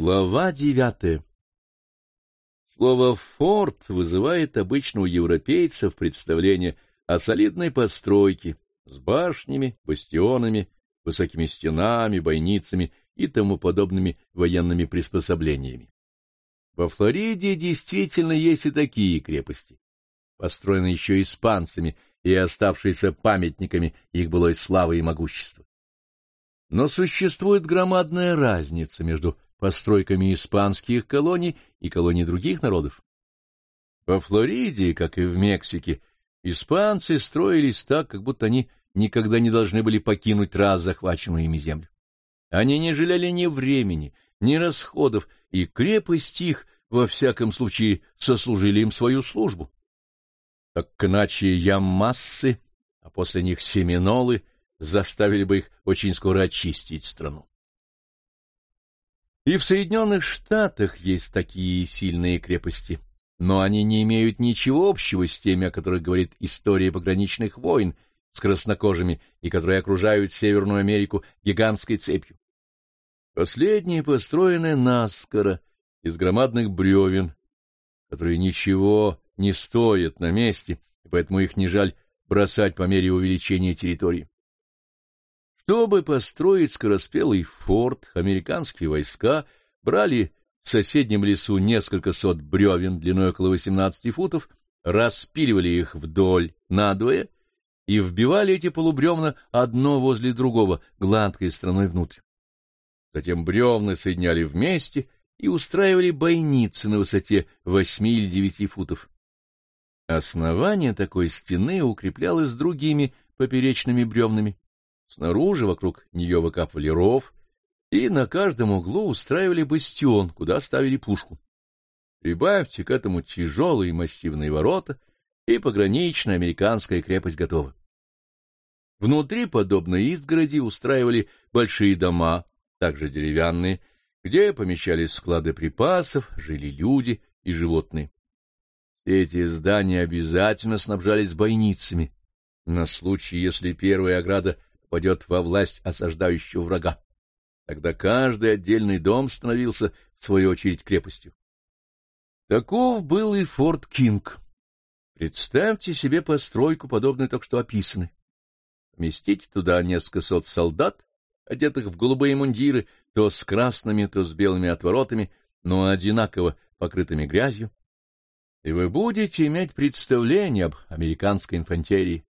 Глава девятая Слово «форт» вызывает обычно у европейцев представление о солидной постройке с башнями, бастионами, высокими стенами, бойницами и тому подобными военными приспособлениями. Во Флориде действительно есть и такие крепости, построенные еще испанцами и оставшиеся памятниками их былой славы и могущества. Но существует громадная разница между постройками испанских колоний и колоний других народов. Во Флориде, как и в Мексике, испанцы строились так, как будто они никогда не должны были покинуть раз захваченную ими землю. Они не жалели ни времени, ни расходов, и крепость их, во всяком случае, сослужили им свою службу. Так иначе ямассы, а после них семинолы, заставили бы их очень скоро очистить страну. И в Соединенных Штатах есть такие сильные крепости, но они не имеют ничего общего с теми, о которых говорит история пограничных войн с краснокожими и которые окружают Северную Америку гигантской цепью. Последние построены наскоро из громадных бревен, которые ничего не стоят на месте, и поэтому их не жаль бросать по мере увеличения территории. Чтобы построить скороспелый форт, американские войска брали в соседнем лесу несколько сот бревен длиной около 18 футов, распиливали их вдоль надвое и вбивали эти полубревна одно возле другого, гладкой стороной внутрь. Затем бревна соединяли вместе и устраивали бойницы на высоте восьми или девяти футов. Основание такой стены укреплялось другими поперечными бревнами, Снаружи вокруг нее выкапывали ров, и на каждом углу устраивали бастион, куда ставили пушку. Прибавьте к этому тяжелые массивные ворота, и пограничная американская крепость готова. Внутри подобной изгороди устраивали большие дома, также деревянные, где помещались склады припасов, жили люди и животные. Эти здания обязательно снабжались бойницами, на случай, если первая ограда попадет во власть осаждающего врага. Тогда каждый отдельный дом становился, в свою очередь, крепостью. Таков был и форт Кинг. Представьте себе постройку, подобную только что описанной. Поместите туда несколько сот солдат, одетых в голубые мундиры, то с красными, то с белыми отворотами, но одинаково покрытыми грязью, и вы будете иметь представление об американской инфантерии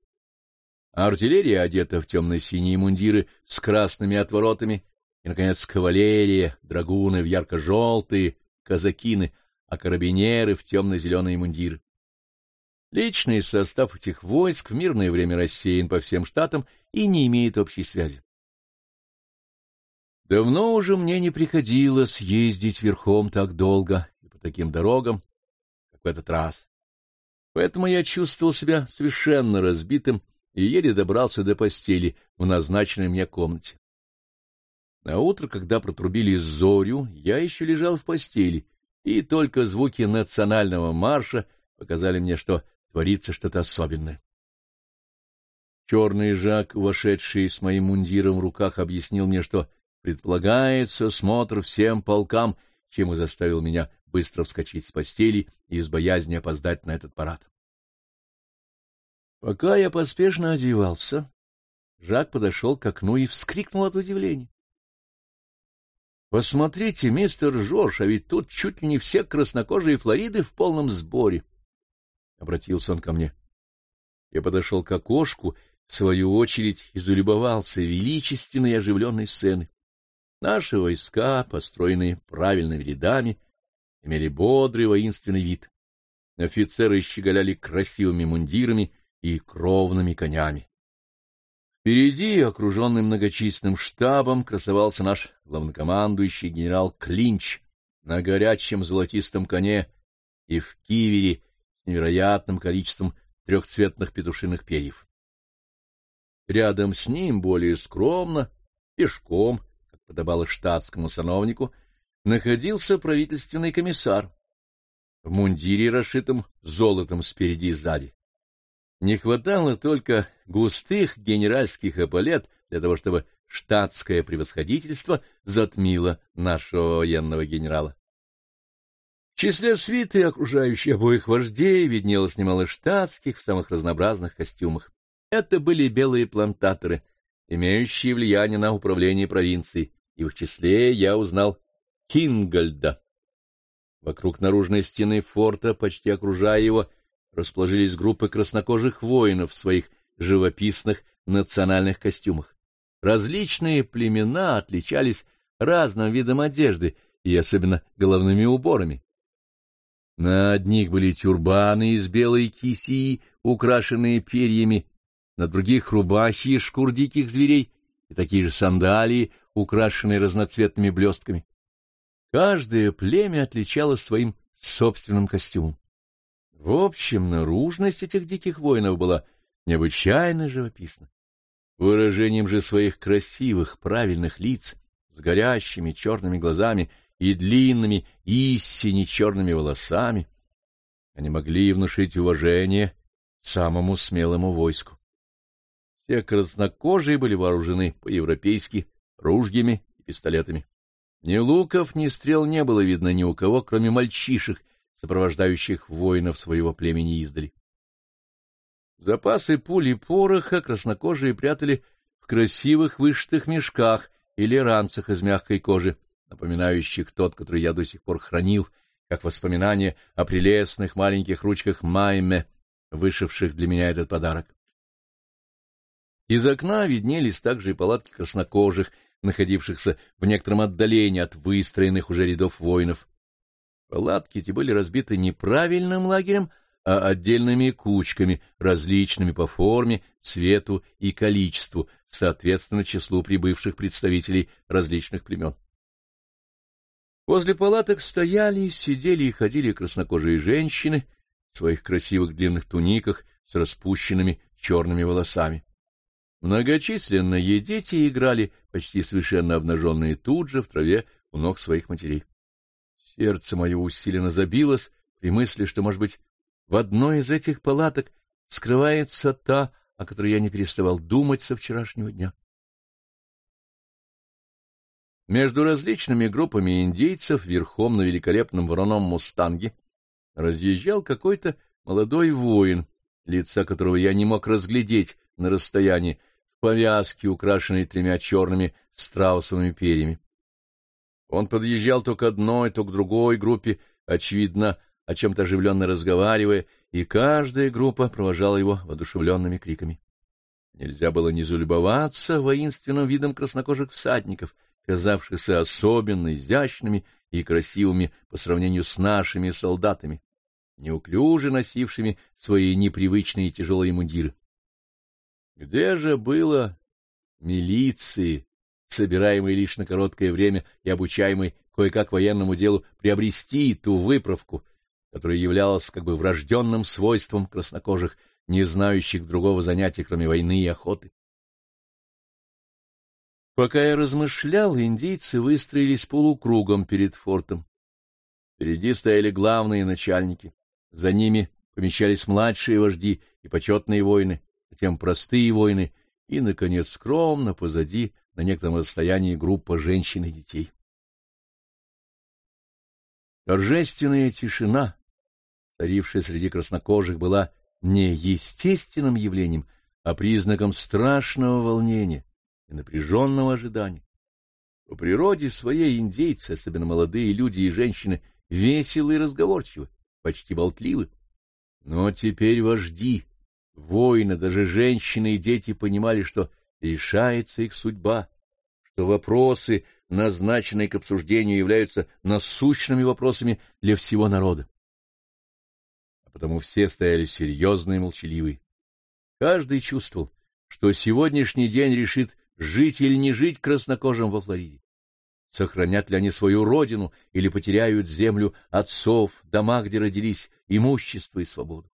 артиллерия одета в темно-синие мундиры с красными отворотами, и, наконец, кавалерия, драгуны в ярко-желтые, казакины, а карабинеры в темно-зеленые мундиры. Личный состав этих войск в мирное время рассеян по всем штатам и не имеет общей связи. Давно уже мне не приходилось ездить верхом так долго и по таким дорогам, как в этот раз. Поэтому я чувствовал себя совершенно разбитым и еле добрался до постели в назначенной мне комнате. На утро, когда протрубили зорю, я еще лежал в постели, и только звуки национального марша показали мне, что творится что-то особенное. Черный Жак, вошедший с моим мундиром в руках, объяснил мне, что предполагается смотр всем полкам, чем и заставил меня быстро вскочить с постели из боязни опоздать на этот парад. Пока я поспешно одевался, Жак подошел к окну и вскрикнул от удивления. — Посмотрите, мистер Жорж, а ведь тут чуть ли не все краснокожие Флориды в полном сборе. Обратился он ко мне. Я подошел к окошку, в свою очередь изулюбовался величественной и оживленной сцены. Наши войска, построенные правильными рядами, имели бодрый воинственный вид. Офицеры щеголяли красивыми мундирами и кровными конями. Впереди, окруженный многочисленным штабом, красовался наш главнокомандующий генерал Клинч на горячем золотистом коне и в кивере с невероятным количеством трехцветных петушиных перьев. Рядом с ним, более скромно, пешком, как подобало штатскому сановнику, находился правительственный комиссар в мундире, расшитом золотом спереди и сзади. Не хватало только густых генеральских эполет для того, чтобы штатское превосходительство затмило нашего военного генерала. В числе свиты, окружающей обоих вождей, виднелось немало штатских в самых разнообразных костюмах. Это были белые плантаторы, имеющие влияние на управление провинцией, и в числе я узнал Кингольда. Вокруг наружной стены форта, почти окружая его, расположились группы краснокожих воинов в своих живописных национальных костюмах. Различные племена отличались разным видом одежды и особенно головными уборами. На одних были тюрбаны из белой кисии, украшенные перьями, на других — рубахи из шкур диких зверей и такие же сандалии, украшенные разноцветными блестками. Каждое племя отличалось своим собственным костюмом. В общем, наружность этих диких воинов была необычайно живописна. Выражением же своих красивых, правильных лиц, с горящими черными глазами и длинными, истине черными волосами, они могли внушить уважение самому смелому войску. Все краснокожие были вооружены по-европейски ружьями и пистолетами. Ни луков, ни стрел не было видно ни у кого, кроме мальчишек, сопровождающих воинов своего племени издали. Запасы пули пороха краснокожие прятали в красивых вышитых мешках или ранцах из мягкой кожи, напоминающих тот, который я до сих пор хранил, как воспоминание о прелестных маленьких ручках Майме, вышивших для меня этот подарок. Из окна виднелись также и палатки краснокожих, находившихся в некотором отдалении от выстроенных уже рядов воинов. Палатки эти были разбиты неправильным лагерем, а отдельными кучками, различными по форме, цвету и количеству, соответственно числу прибывших представителей различных племен. Возле палаток стояли, сидели и ходили краснокожие женщины в своих красивых длинных туниках с распущенными черными волосами. Многочисленные дети играли, почти совершенно обнаженные тут же в траве у ног своих матерей. Сердце мое усиленно забилось при мысли, что, может быть, в одной из этих палаток скрывается та, о которой я не переставал думать со вчерашнего дня. Между различными группами индейцев верхом на великолепном вороном мустанге разъезжал какой-то молодой воин, лица которого я не мог разглядеть на расстоянии, в повязке, украшенной тремя черными страусовыми перьями. Он подъезжал то к одной, то к другой группе, очевидно, о чем-то оживленно разговаривая, и каждая группа провожала его воодушевленными криками. Нельзя было не залюбоваться воинственным видом краснокожих всадников — казавшихся особенно изящными и красивыми по сравнению с нашими солдатами, неуклюже носившими свои непривычные тяжелые мундиры. Где же было милиции, собираемой лишь на короткое время и обучаемой кое-как военному делу, приобрести ту выправку, которая являлась как бы врожденным свойством краснокожих, не знающих другого занятия, кроме войны и охоты? Пока я размышлял, индейцы выстроились полукругом перед фортом. Впереди стояли главные начальники, за ними помещались младшие вожди и почетные воины, затем простые воины и, наконец, скромно позади, на некотором расстоянии, группа женщин и детей. Торжественная тишина, царившая среди краснокожих, была не естественным явлением, а признаком страшного волнения и напряженного ожидания. По природе своей индейцы, особенно молодые люди и женщины, веселы и разговорчивы, почти болтливы. Но теперь вожди, воины, даже женщины и дети понимали, что решается их судьба, что вопросы, назначенные к обсуждению, являются насущными вопросами для всего народа. А потому все стояли серьезные и молчаливые. Каждый чувствовал, что сегодняшний день решит жить или не жить краснокожим во Флориде. Сохранят ли они свою родину или потеряют землю отцов, дома, где родились, имущество и свободу?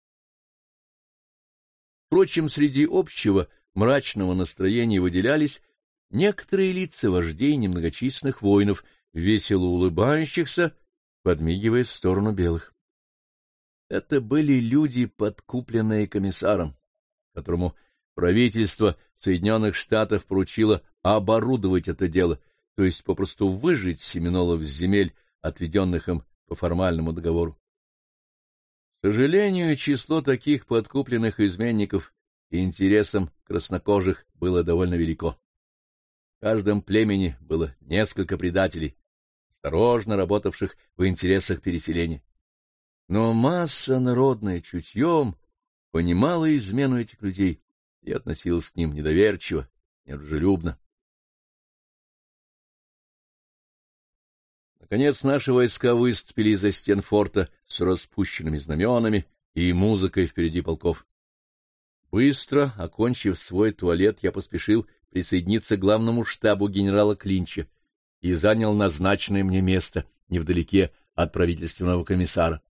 Впрочем, среди общего мрачного настроения выделялись некоторые лица вождей немногочисленных воинов, весело улыбающихся, подмигивая в сторону белых. Это были люди, подкупленные комиссаром, которому Правительство Соединенных Штатов поручило оборудовать это дело, то есть попросту выжить Семенолов с земель, отведенных им по формальному договору. К сожалению, число таких подкупленных изменников и интересам краснокожих было довольно велико. В каждом племени было несколько предателей, осторожно работавших в интересах переселения. Но масса народная чутьем понимала измену этих людей и относилась к ним недоверчиво, недружелюбно. Наконец наши войска выступили из-за стен форта с распущенными знаменами и музыкой впереди полков. Быстро, окончив свой туалет, я поспешил присоединиться к главному штабу генерала Клинча и занял назначенное мне место невдалеке от правительственного комиссара.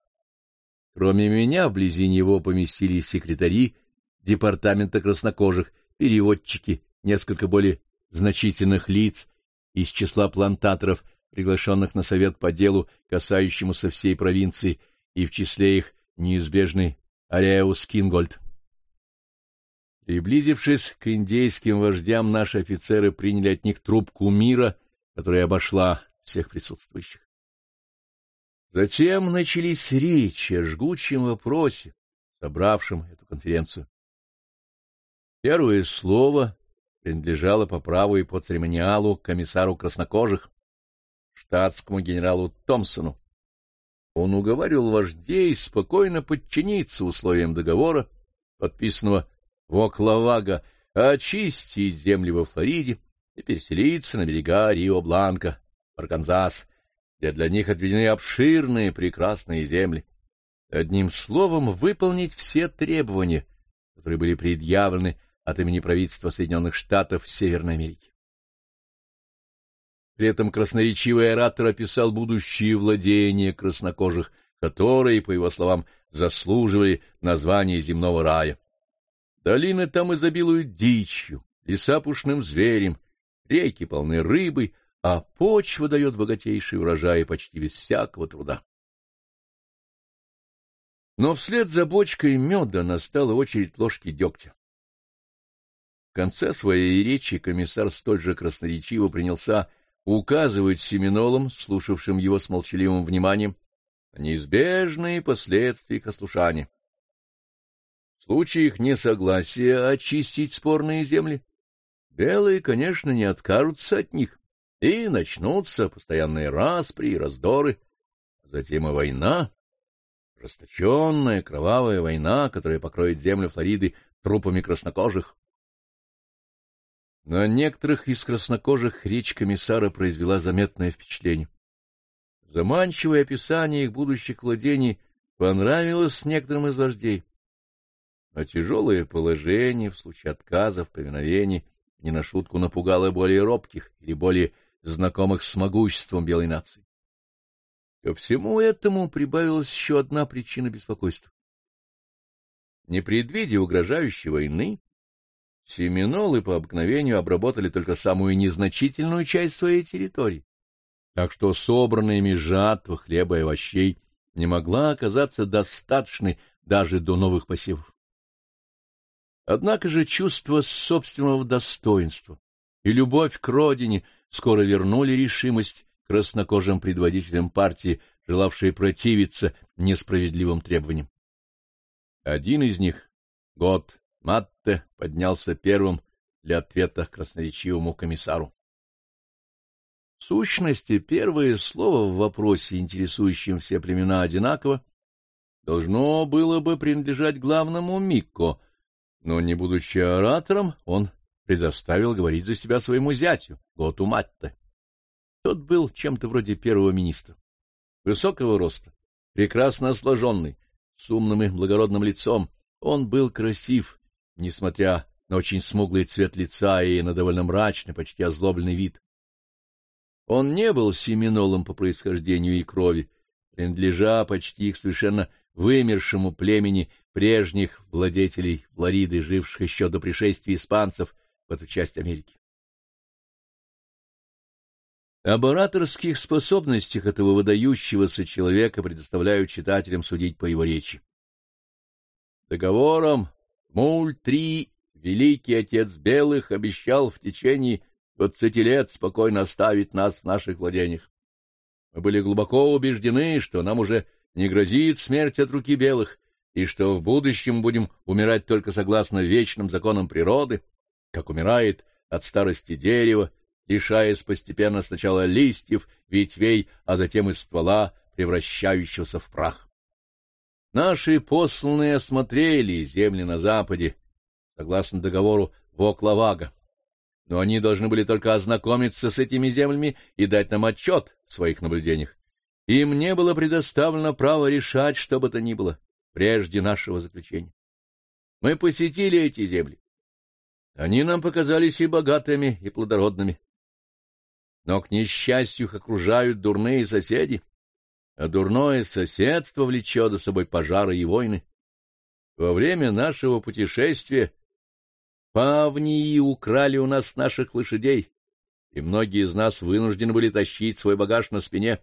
Кроме меня, вблизи него поместились секретари департамента краснокожих, переводчики, несколько более значительных лиц из числа плантаторов, приглашенных на совет по делу, касающемуся всей провинции, и в числе их неизбежный Ареус Кингольд. Приблизившись к индейским вождям, наши офицеры приняли от них трубку мира, которая обошла всех присутствующих. Затем начались речи о жгучем вопросе, собравшем эту конференцию. Первое слово принадлежало по праву и по церемониалу комиссару краснокожих, штатскому генералу Томпсону. Он уговаривал вождей спокойно подчиниться условиям договора, подписанного в Оклавага, очистить земли во Флориде и переселиться на берега Рио-Бланка, Арканзас, где для них отведены обширные прекрасные земли. Одним словом, выполнить все требования, которые были предъявлены от имени правительства Соединенных Штатов Северной Америки. При этом красноречивый оратор описал будущие владения краснокожих, которые, по его словам, заслуживали названия земного рая. Долины там изобилуют дичью, леса пушным зверем, реки полны рыбы, а почва дает богатейший урожай почти без всякого труда. Но вслед за бочкой меда настала очередь ложки дегтя. В конце своей речи комиссар столь же красноречиво принялся указывать семинолам, слушавшим его с молчаливым вниманием, неизбежные последствия их ослушания. В их несогласия очистить спорные земли, белые, конечно, не откажутся от них, и начнутся постоянные распри и раздоры, затем и война, расточенная кровавая война, которая покроет землю Флориды трупами краснокожих. На некоторых из краснокожих речь комиссара произвела заметное впечатление. Заманчивое описание их будущих владений понравилось некоторым из вождей. Но тяжелое положение в случае отказа в повиновении не на шутку напугало более робких или более знакомых с могуществом белой нации. Ко всему этому прибавилась еще одна причина беспокойства. Не предвидя угрожающей войны, Семинолы по обыкновению обработали только самую незначительную часть своей территории, так что собранная ими жатва хлеба и овощей не могла оказаться достаточной даже до новых посевов. Однако же чувство собственного достоинства и любовь к родине скоро вернули решимость краснокожим предводителям партии, желавшие противиться несправедливым требованиям. Один из них, Год Матте поднялся первым для ответа красноречивому комиссару. В сущности, первое слово в вопросе, интересующем все племена одинаково, должно было бы принадлежать главному Микко, но, не будучи оратором, он предоставил говорить за себя своему зятю, Готу Матте. Тот был чем-то вроде первого министра. Высокого роста, прекрасно сложенный, с умным и благородным лицом, он был красив несмотря на очень смуглый цвет лица и на довольно мрачный, почти озлобленный вид. Он не был семинолом по происхождению и крови, принадлежа почти к совершенно вымершему племени прежних владетелей Флориды, живших еще до пришествия испанцев в эту часть Америки. Об ораторских способностях этого выдающегося человека предоставляю читателям судить по его речи. Договором Муль-3, великий отец белых, обещал в течение двадцати лет спокойно оставить нас в наших владениях. Мы были глубоко убеждены, что нам уже не грозит смерть от руки белых, и что в будущем будем умирать только согласно вечным законам природы, как умирает от старости дерева, лишаясь постепенно сначала листьев, ветвей, а затем и ствола, превращающегося в прах. Наши посланные осмотрели земли на западе, согласно договору Воклавага, но они должны были только ознакомиться с этими землями и дать нам отчет в своих наблюдениях. Им не было предоставлено право решать, что бы то ни было, прежде нашего заключения. Мы посетили эти земли. Они нам показались и богатыми, и плодородными. Но, к несчастью, их окружают дурные соседи, а дурное соседство влечет за собой пожары и войны. Во время нашего путешествия павнии украли у нас наших лошадей, и многие из нас вынуждены были тащить свой багаж на спине.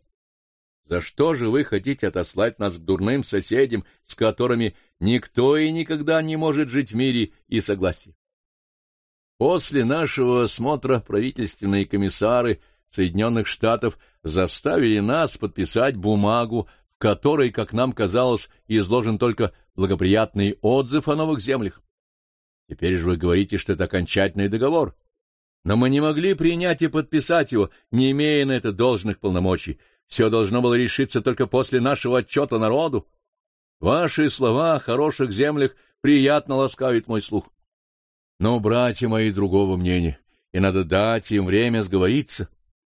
За что же вы хотите отослать нас к дурным соседям, с которыми никто и никогда не может жить в мире и согласии? После нашего осмотра правительственные комиссары Соединенных Штатов заставили нас подписать бумагу, в которой, как нам казалось, изложен только благоприятный отзыв о новых землях. Теперь же вы говорите, что это окончательный договор. Но мы не могли принять и подписать его, не имея на это должных полномочий. Все должно было решиться только после нашего отчета народу. Ваши слова о хороших землях приятно ласкают мой слух. Но братья мои другого мнения, и надо дать им время сговориться.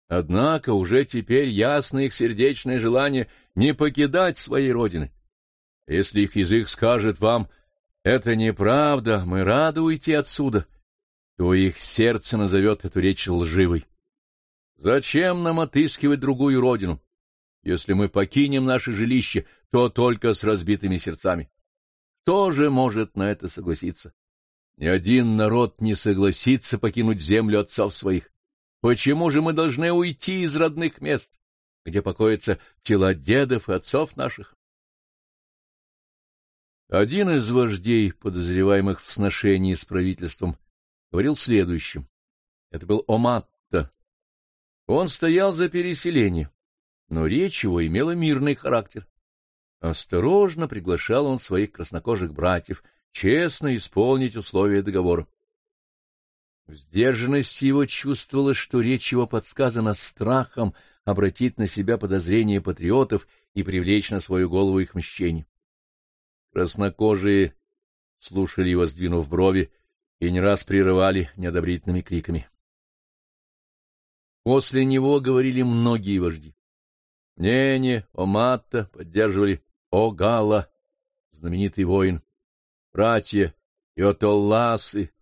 Однако уже теперь ясно их сердечное желание не покидать своей родины. Если их язык скажет вам «это неправда, мы рады уйти отсюда», то их сердце назовет эту речь лживой. Зачем нам отыскивать другую родину? Если мы покинем наше жилище, то только с разбитыми сердцами. Кто же может на это согласиться? Ни один народ не согласится покинуть землю отцов своих. Почему же мы должны уйти из родных мест, где покоятся тела дедов и отцов наших? Один из вождей, подозреваемых в сношении с правительством, говорил следующим. Это был Оматта. Он стоял за переселение, но речь его имела мирный характер. Осторожно приглашал он своих краснокожих братьев честно исполнить условия договора. В сдержанности его чувствовалось, что речь его подсказана страхом обратить на себя подозрения патриотов и привлечь на свою голову их мщение. Краснокожие слушали его, сдвинув брови, и не раз прерывали неодобрительными криками. После него говорили многие вожди. Мнение Оматта поддерживали Огала, знаменитый воин, братья Иотолласы,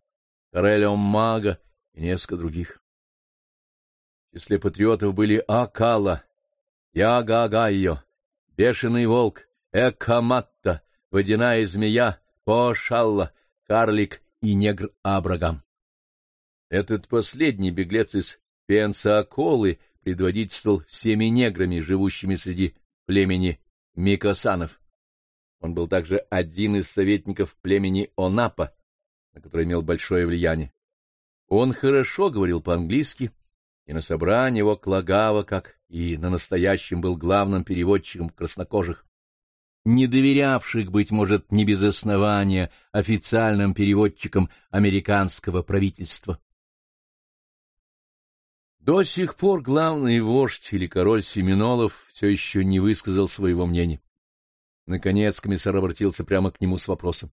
Карелио Мага и несколько других. В числе патриотов были Акала, Ягагайо, Бешеный волк, Экаматта, Водяная змея, Пошалла, Карлик и негр Абрагам. Этот последний беглец из Пенсааколы предводительствовал всеми неграми, живущими среди племени Микосанов. Он был также один из советников племени Онапа, на который имел большое влияние. Он хорошо говорил по-английски, и на собрании его Клагава, как и на настоящем, был главным переводчиком краснокожих, не доверявших, быть может, не без основания, официальным переводчикам американского правительства. До сих пор главный вождь или король Семенолов все еще не высказал своего мнения. Наконец комиссар обратился прямо к нему с вопросом.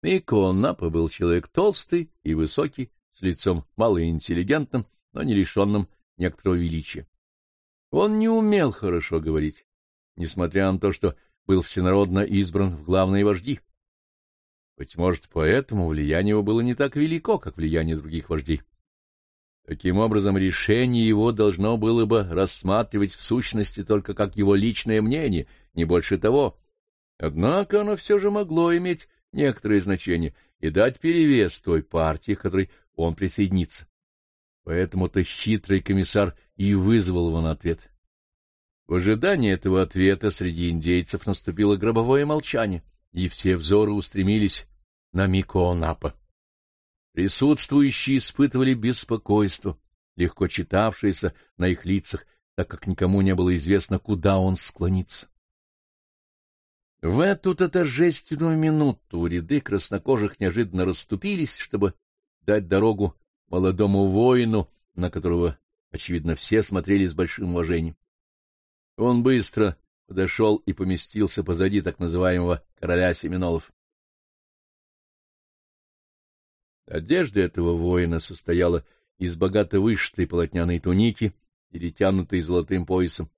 Мико Напа был человек толстый и высокий, с лицом малоинтеллигентным, но не лишенным некоторого величия. Он не умел хорошо говорить, несмотря на то, что был всенародно избран в главные вожди. Быть может, поэтому влияние его было не так велико, как влияние других вождей. Таким образом, решение его должно было бы рассматривать в сущности только как его личное мнение, не больше того. Однако оно все же могло иметь некоторое значение и дать перевес той партии, к которой он присоединится. Поэтому-то хитрый комиссар и вызвал его на ответ. В ожидании этого ответа среди индейцев наступило гробовое молчание, и все взоры устремились на Микоонапа. Присутствующие испытывали беспокойство легко читавшееся на их лицах, так как никому не было известно, куда он склонится. В эту-то торжественную минуту ряды краснокожих неожиданно расступились, чтобы дать дорогу молодому воину, на которого, очевидно, все смотрели с большим уважением. Он быстро подошел и поместился позади так называемого короля Семенолов. Одежда этого воина состояла из богато вышитой полотняной туники, перетянутой золотым поясом.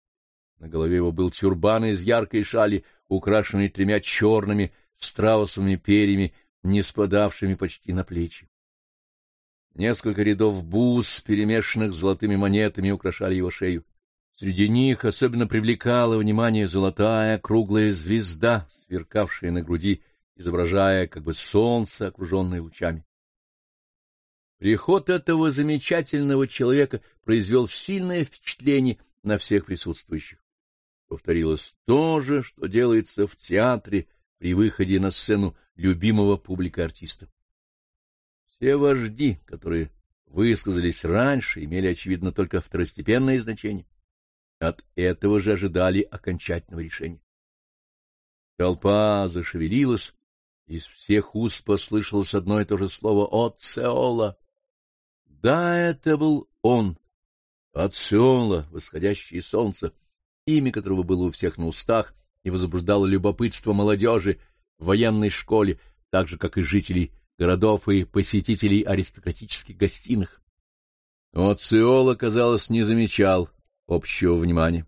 На голове его был тюрбан из яркой шали, украшенный тремя черными страусовыми перьями, не спадавшими почти на плечи. Несколько рядов бус, перемешанных с золотыми монетами, украшали его шею. Среди них особенно привлекала внимание золотая круглая звезда, сверкавшая на груди, изображая как бы солнце, окруженное лучами. Приход этого замечательного человека произвел сильное впечатление на всех присутствующих. Повторилось то же, что делается в театре при выходе на сцену любимого публика артиста. Все вожди, которые высказались раньше, имели, очевидно, только второстепенное значение. От этого же ожидали окончательного решения. Толпа зашевелилась, из всех уст послышалось одно и то же слово «Оцеола». Да, это был он, Ациола, восходящее солнце, имя которого было у всех на устах и возбуждало любопытство молодежи в военной школе, так же, как и жителей городов и посетителей аристократических гостиных. Ациола, казалось, не замечал общего внимания.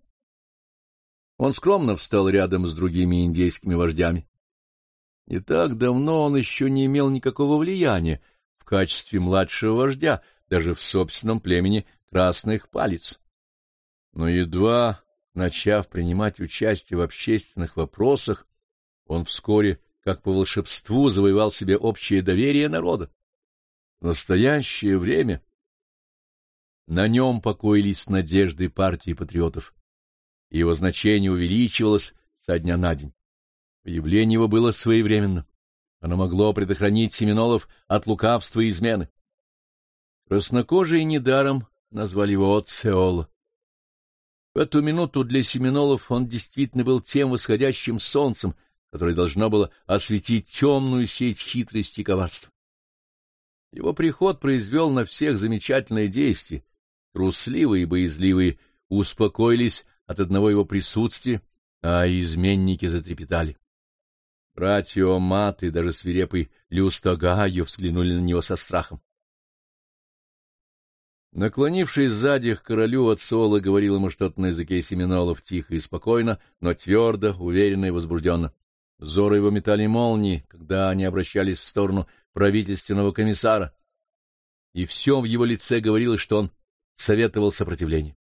Он скромно встал рядом с другими индейскими вождями. Не так давно он еще не имел никакого влияния в качестве младшего вождя — даже в собственном племени красных палец. Но едва начав принимать участие в общественных вопросах, он вскоре, как по волшебству, завоевал себе общее доверие народа. В настоящее время на нем покоились надежды партии патриотов, и его значение увеличивалось со дня на день. Появление его было своевременно. Оно могло предохранить Семенолов от лукавства и измены. Краснокожие недаром назвали его Оцеола. В эту минуту для Семенолов он действительно был тем восходящим солнцем, которое должно было осветить темную сеть хитрости и коварства. Его приход произвел на всех замечательное действие. Трусливые и боязливые успокоились от одного его присутствия, а изменники затрепетали. Братья Мат и даже свирепый Люстагайо взглянули на него со страхом. Наклонившись сзади к королю, Ацола говорил ему что-то на языке семинолов тихо и спокойно, но твердо, уверенно и возбужденно. Зоры его метали молнии, когда они обращались в сторону правительственного комиссара. И все в его лице говорило, что он советовал сопротивление.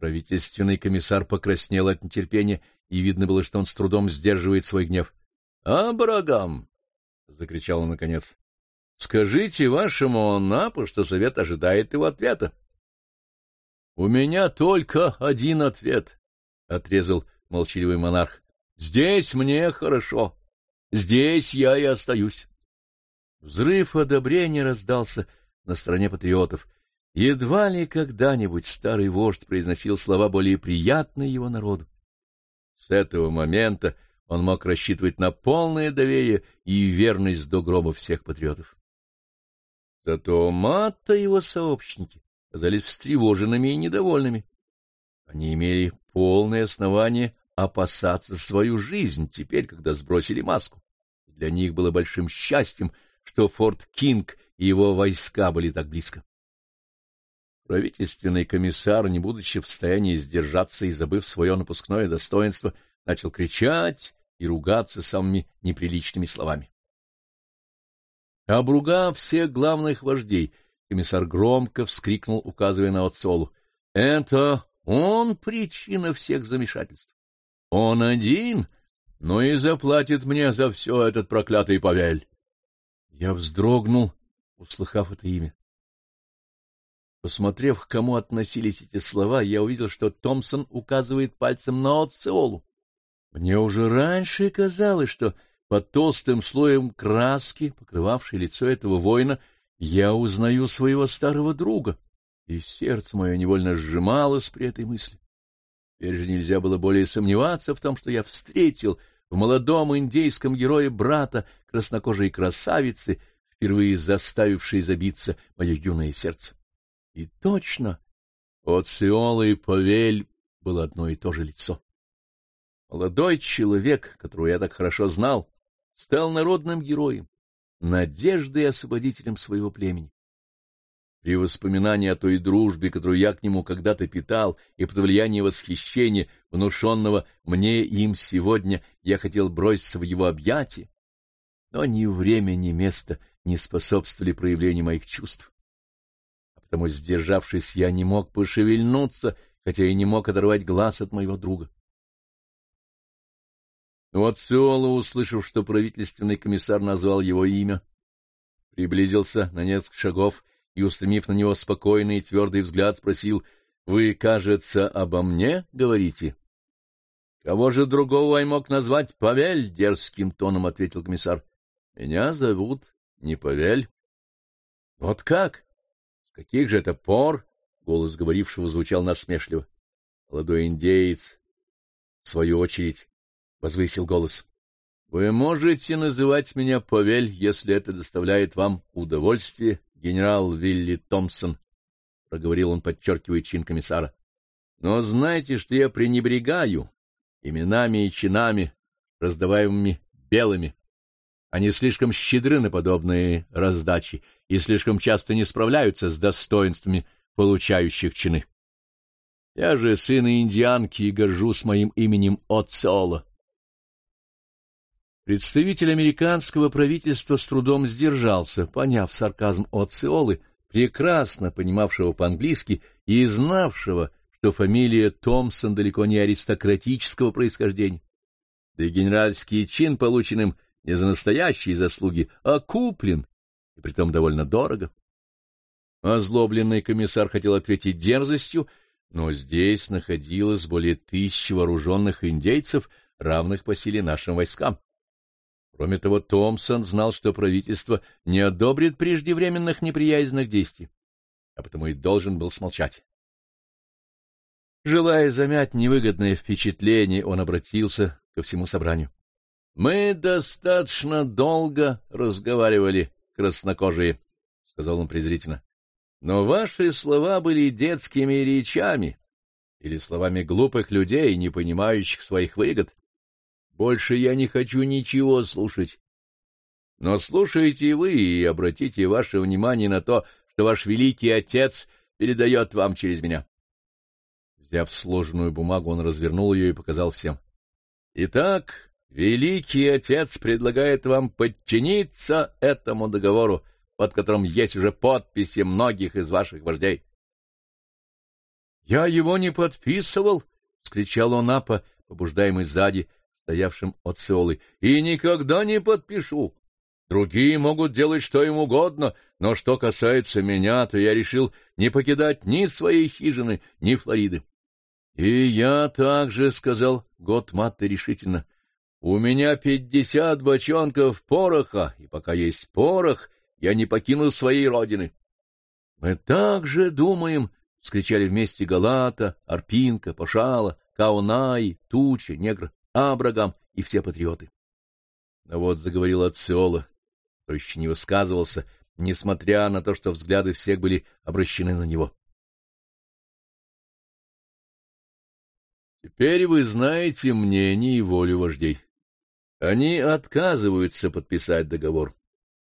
Правительственный комиссар покраснел от нетерпения, и видно было, что он с трудом сдерживает свой гнев. — Абрагам! — закричал он наконец. Скажите вашему Напу, что совет ожидает его ответа. — У меня только один ответ, — отрезал молчаливый монарх. — Здесь мне хорошо. Здесь я и остаюсь. Взрыв одобрения раздался на стороне патриотов. Едва ли когда-нибудь старый вождь произносил слова более приятные его народу. С этого момента он мог рассчитывать на полное доверие и верность до гроба всех патриотов. Зато Матта и его сообщники казались встревоженными и недовольными. Они имели полное основание опасаться свою жизнь теперь, когда сбросили маску. Для них было большим счастьем, что Форт Кинг и его войска были так близко. Правительственный комиссар, не будучи в состоянии сдержаться и забыв свое напускное достоинство, начал кричать и ругаться самыми неприличными словами. Обругав всех главных вождей, комиссар громко вскрикнул, указывая на Отцолу. — Это он причина всех замешательств. Он один, но и заплатит мне за все этот проклятый повель. Я вздрогнул, услыхав это имя. Посмотрев, к кому относились эти слова, я увидел, что Томпсон указывает пальцем на Оцеолу. Мне уже раньше казалось, что под толстым слоем краски, покрывавшей лицо этого воина, я узнаю своего старого друга, и сердце мое невольно сжималось при этой мысли. Теперь же нельзя было более сомневаться в том, что я встретил в молодом индейском герое брата краснокожей красавицы, впервые заставившей забиться мое юное сердце. И точно, Оциола и Павель было одно и то же лицо. Молодой человек, которого я так хорошо знал, стал народным героем, надеждой и освободителем своего племени. При воспоминании о той дружбе, которую я к нему когда-то питал, и под влияние восхищения, внушенного мне им сегодня, я хотел броситься в его объятия, но ни время, ни место не способствовали проявлению моих чувств. А потому, сдержавшись, я не мог пошевельнуться, хотя и не мог оторвать глаз от моего друга. Вот Сиола, услышав, что правительственный комиссар назвал его имя, приблизился на несколько шагов и, устремив на него спокойный и твердый взгляд, спросил, «Вы, кажется, обо мне говорите?» «Кого же другого я мог назвать Павель?» — дерзким тоном ответил комиссар. «Меня зовут не Павель». «Вот как? С каких же это пор?» — голос говорившего звучал насмешливо. Молодой индеец, в свою очередь, возвысил голос. — Вы можете называть меня Павель, если это доставляет вам удовольствие, генерал Вилли Томпсон, — проговорил он, подчеркивая чин комиссара. — Но знайте, что я пренебрегаю именами и чинами, раздаваемыми белыми. Они слишком щедры на подобные раздачи и слишком часто не справляются с достоинствами получающих чины. Я же сын индианки и горжусь моим именем Оцола. Представитель американского правительства с трудом сдержался, поняв сарказм Оциолы, прекрасно понимавшего по-английски и знавшего, что фамилия Томпсон далеко не аристократического происхождения. Да и генеральский чин, полученным не за настоящие заслуги, а куплен, и притом довольно дорого. Озлобленный комиссар хотел ответить дерзостью, но здесь находилось более тысячи вооруженных индейцев, равных по силе нашим войскам. Кроме того, Томпсон знал, что правительство не одобрит преждевременных неприязненных действий, а потому и должен был смолчать. Желая замять невыгодное впечатление, он обратился ко всему собранию. — Мы достаточно долго разговаривали, краснокожие, — сказал он презрительно. — Но ваши слова были детскими речами или словами глупых людей, не понимающих своих выгод. Больше я не хочу ничего слушать. Но слушайте вы и обратите ваше внимание на то, что ваш великий отец передает вам через меня. Взяв сложенную бумагу, он развернул ее и показал всем. Итак, великий отец предлагает вам подчиниться этому договору, под которым есть уже подписи многих из ваших вождей. — Я его не подписывал! — вскричал он Апа, побуждаемый сзади, стоявшим от Сеолы, — и никогда не подпишу. Другие могут делать что им угодно, но что касается меня, то я решил не покидать ни своей хижины, ни Флориды. — И я также, — сказал Готматте решительно, — у меня пятьдесят бочонков пороха, и пока есть порох, я не покину своей родины. — Мы также думаем, — вскричали вместе Галата, Арпинка, Пашала, Каунай, Туча, Негр. Абрагам и все патриоты. Но вот заговорил Ациола, кто еще не высказывался, несмотря на то, что взгляды всех были обращены на него. Теперь вы знаете мнение и волю вождей. Они отказываются подписать договор.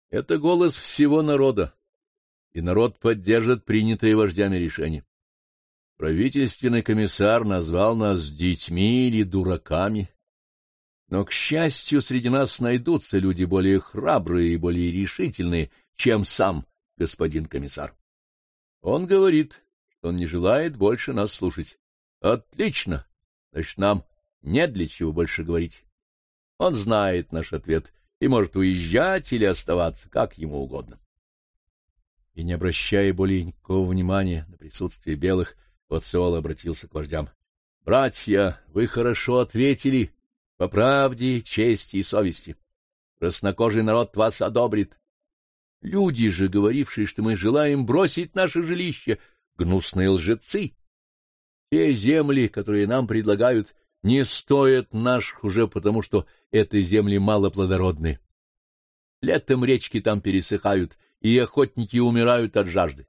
Это голос всего народа, и народ поддержит принятые вождями решения. Правительственный комиссар назвал нас детьми или дураками. Но, к счастью, среди нас найдутся люди более храбрые и более решительные, чем сам господин комиссар. Он говорит, что он не желает больше нас слушать. Отлично! Значит, нам не для чего больше говорить. Он знает наш ответ и может уезжать или оставаться, как ему угодно. И, не обращая более никакого внимания на присутствие белых, Оциол обратился к вождям. — Братья, вы хорошо ответили по правде, чести и совести. Краснокожий народ вас одобрит. Люди же, говорившие, что мы желаем бросить наше жилище, гнусные лжецы. Те земли, которые нам предлагают, не стоят наших уже потому, что эти земли малоплодородные. Летом речки там пересыхают, и охотники умирают от жажды.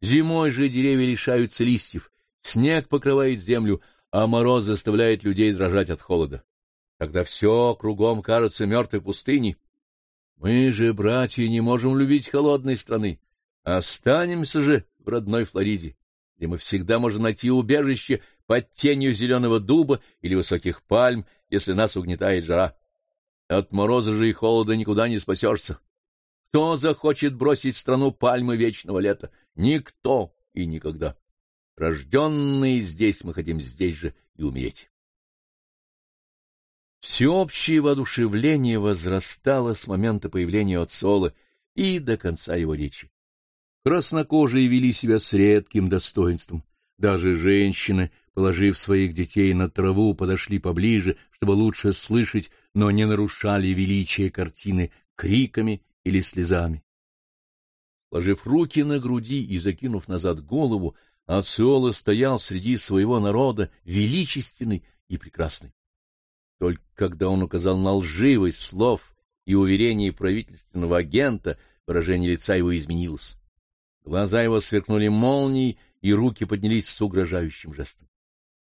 Зимой же деревья лишаются листьев, снег покрывает землю, а мороз заставляет людей дрожать от холода. Тогда все кругом кажется мертвой пустыней. Мы же, братья, не можем любить холодной страны. Останемся же в родной Флориде, где мы всегда можем найти убежище под тенью зеленого дуба или высоких пальм, если нас угнетает жара. От мороза же и холода никуда не спасешься. Кто захочет бросить страну пальмы вечного лета? Никто и никогда. Рожденные здесь, мы хотим здесь же и умереть. Всеобщее воодушевление возрастало с момента появления Отцола и до конца его речи. Краснокожие вели себя с редким достоинством. Даже женщины, положив своих детей на траву, подошли поближе, чтобы лучше слышать, но не нарушали величие картины криками или слезами. Сложив руки на груди и закинув назад голову, Ациола стоял среди своего народа, величественный и прекрасный. Только когда он указал на лживость слов и уверений правительственного агента, выражение лица его изменилось. Глаза его сверкнули молнией, и руки поднялись с угрожающим жестом.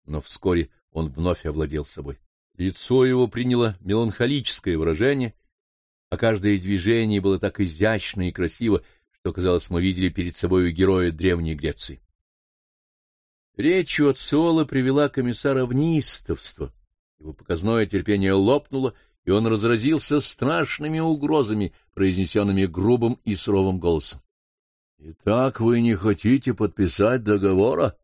Но вскоре он вновь овладел собой. Лицо его приняло меланхолическое выражение, а каждое движение было так изящно и красиво, что, казалось, мы видели перед собой героя Древней Греции. Речь Оцола привела комиссара в неистовство. Его показное терпение лопнуло, и он разразился страшными угрозами, произнесенными грубым и суровым голосом. — Итак, вы не хотите подписать договора?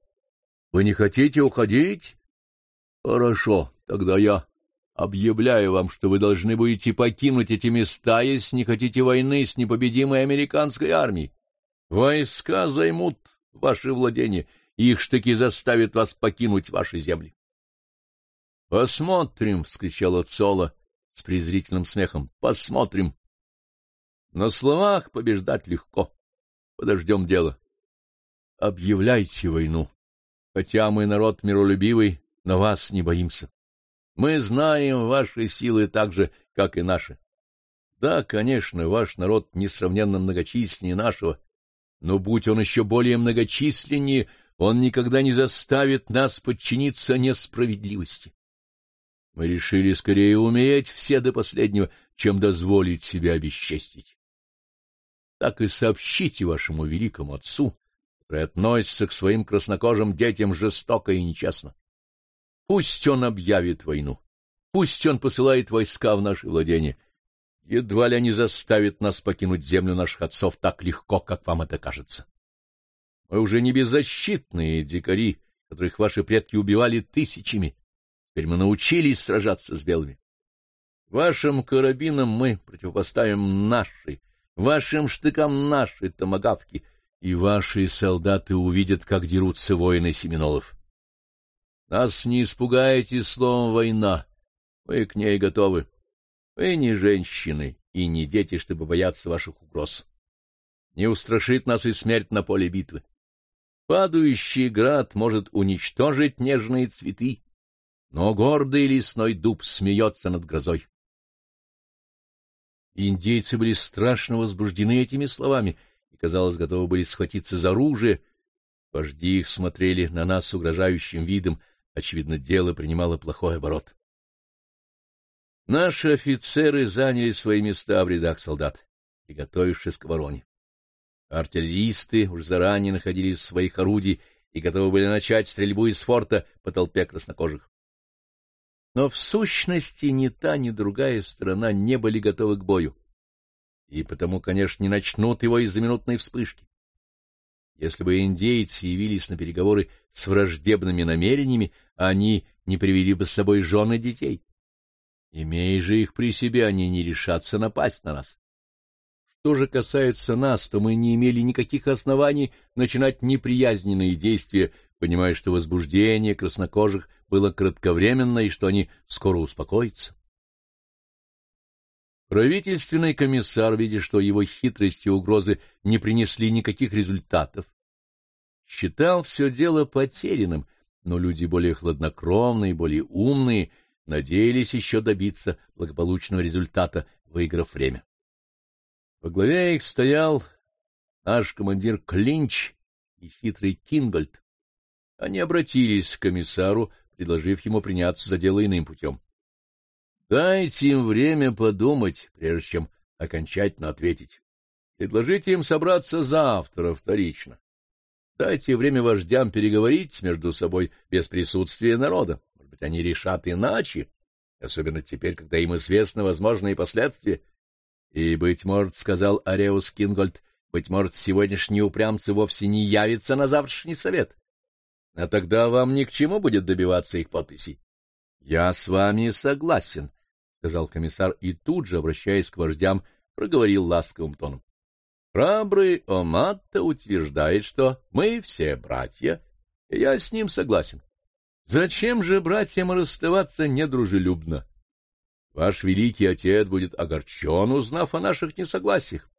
Вы не хотите уходить? — Хорошо, тогда я объявляю вам, что вы должны будете покинуть эти места, если не хотите войны с непобедимой американской армией. Войска займут ваши владения, их штыки заставят вас покинуть ваши земли. — Посмотрим! — вскричала Цола с презрительным смехом. — Посмотрим! На словах побеждать легко. Подождем дело. Объявляйте войну. Хотя мы народ миролюбивый, но вас не боимся. Мы знаем ваши силы так же, как и наши. Да, конечно, ваш народ несравненно многочисленнее нашего, но будь он еще более многочисленнее, он никогда не заставит нас подчиниться несправедливости. Мы решили скорее умереть все до последнего, чем дозволить себя обесчестить. Так и сообщите вашему великому отцу, который относится к своим краснокожим детям жестоко и нечестно. Пусть он объявит войну, пусть он посылает войска в наши владения. Едва ли они заставят нас покинуть землю наших отцов так легко, как вам это кажется. Мы уже не беззащитные дикари, которых ваши предки убивали тысячами. Теперь мы научились сражаться с белыми. Вашим карабинам мы противопоставим наши, вашим штыкам наши томагавки, и ваши солдаты увидят, как дерутся воины Семенолов. Нас не испугаете словом «война». Мы к ней готовы. Вы не женщины и не дети, чтобы бояться ваших угроз. Не устрашит нас и смерть на поле битвы. Падающий град может уничтожить нежные цветы, но гордый лесной дуб смеется над грозой. Индейцы были страшно возбуждены этими словами и, казалось, готовы были схватиться за оружие. Вожди их смотрели на нас с угрожающим видом, Очевидно, дело принимало плохой оборот. Наши офицеры заняли свои места в рядах солдат, приготовившись к обороне. Артиллеристы уж заранее находились в своих орудий и готовы были начать стрельбу из форта по толпе краснокожих. Но в сущности ни та, ни другая сторона не были готовы к бою, и потому, конечно, не начнут его из-за минутной вспышки. Если бы индейцы явились на переговоры с враждебными намерениями, они не привели бы с собой жены детей. Имея же их при себе, они не решатся напасть на нас. Что же касается нас, то мы не имели никаких оснований начинать неприязненные действия, понимая, что возбуждение краснокожих было кратковременно и что они скоро успокоятся. Правительственный комиссар, видя, что его хитрости и угрозы не принесли никаких результатов, считал все дело потерянным, но люди более хладнокровные, более умные, надеялись еще добиться благополучного результата, выиграв время. Во главе их стоял наш командир Клинч и хитрый Кингольд. Они обратились к комиссару, предложив ему приняться за дело иным путем. Дайте им время подумать, прежде чем окончательно ответить. Предложите им собраться завтра вторично. Дайте время вождям переговорить между собой без присутствия народа. Может быть, они решат иначе, особенно теперь, когда им известны возможные последствия. И, быть может, — сказал Ареус Кингольд, — быть может, сегодняшние упрямцы вовсе не явятся на завтрашний совет. А тогда вам ни к чему будет добиваться их подписей. — Я с вами согласен, — сказал комиссар, и тут же, обращаясь к вождям, проговорил ласковым тоном. — Храбрый Оматта утверждает, что мы все братья, и я с ним согласен. Зачем же братьям расставаться недружелюбно? Ваш великий отец будет огорчен, узнав о наших несогласиях.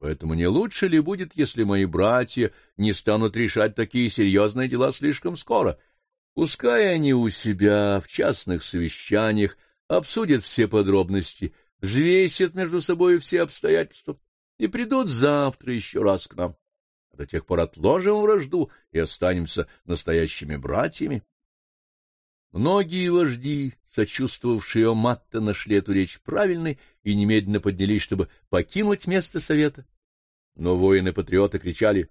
Поэтому не лучше ли будет, если мои братья не станут решать такие серьезные дела слишком скоро? Пускай они у себя в частных совещаниях обсудят все подробности, взвесят между собой все обстоятельства и придут завтра еще раз к нам. До тех пор отложим вражду и останемся настоящими братьями. Многие вожди, сочувствовавшие Матта, нашли эту речь правильной и немедленно поднялись, чтобы покинуть место совета. Но воины-патриоты кричали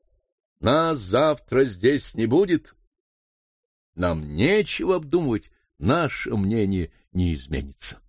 «Нас завтра здесь не будет!» Нам нечего обдумывать, наше мнение не изменится.